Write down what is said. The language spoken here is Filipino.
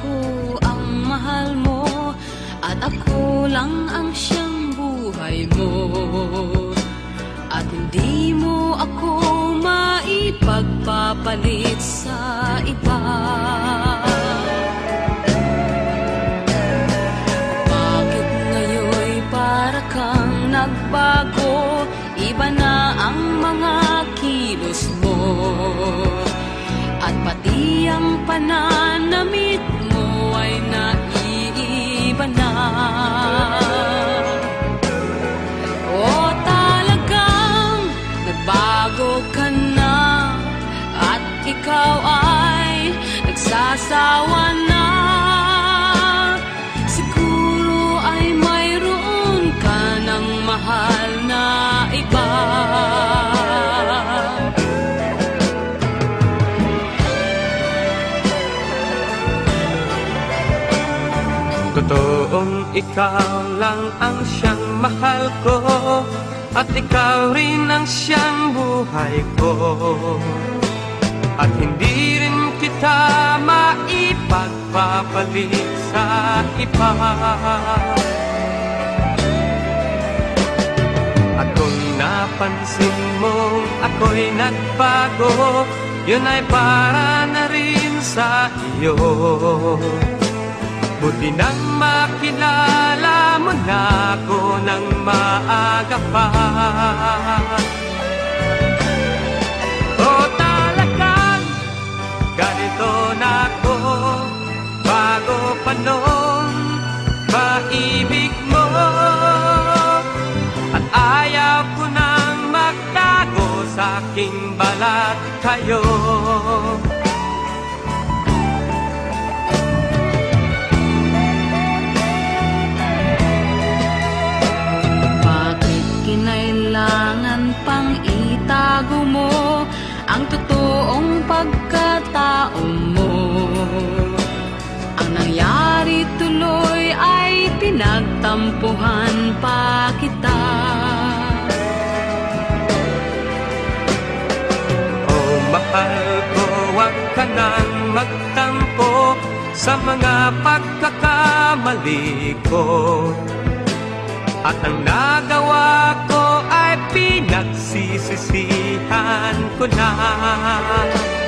ko ang mahal mo At ako lang ang siyang buhay mo. At hindi mo ako maipagpapalit sa iba. Bakit ngayon para kang nagbago? Iba na ang mga kilos mo. At pati ang panahon Totoong ikaw lang ang siyang mahal ko At ikaw rin ang siyang buhay ko. At hindi rin kita maipagpapalit sa iba. At kung napansin mong ako'y nagbago Yun ay para na rin sa iyo Buti nang makilala mo na ako ng maaga pa. O talagang ganito na ako Bago pa noon maibig mo. At ayaw ko nang magtago sa aking balat kayo Ang totoong pagkatao mo. Ang nangyari tuloy ay pinagtampuhan pa kita. Oh, mahal ko, huwag ka nang magtampo sa mga pagkakamali ko. At ang nagawa ko ay pinagsisisihan ko na.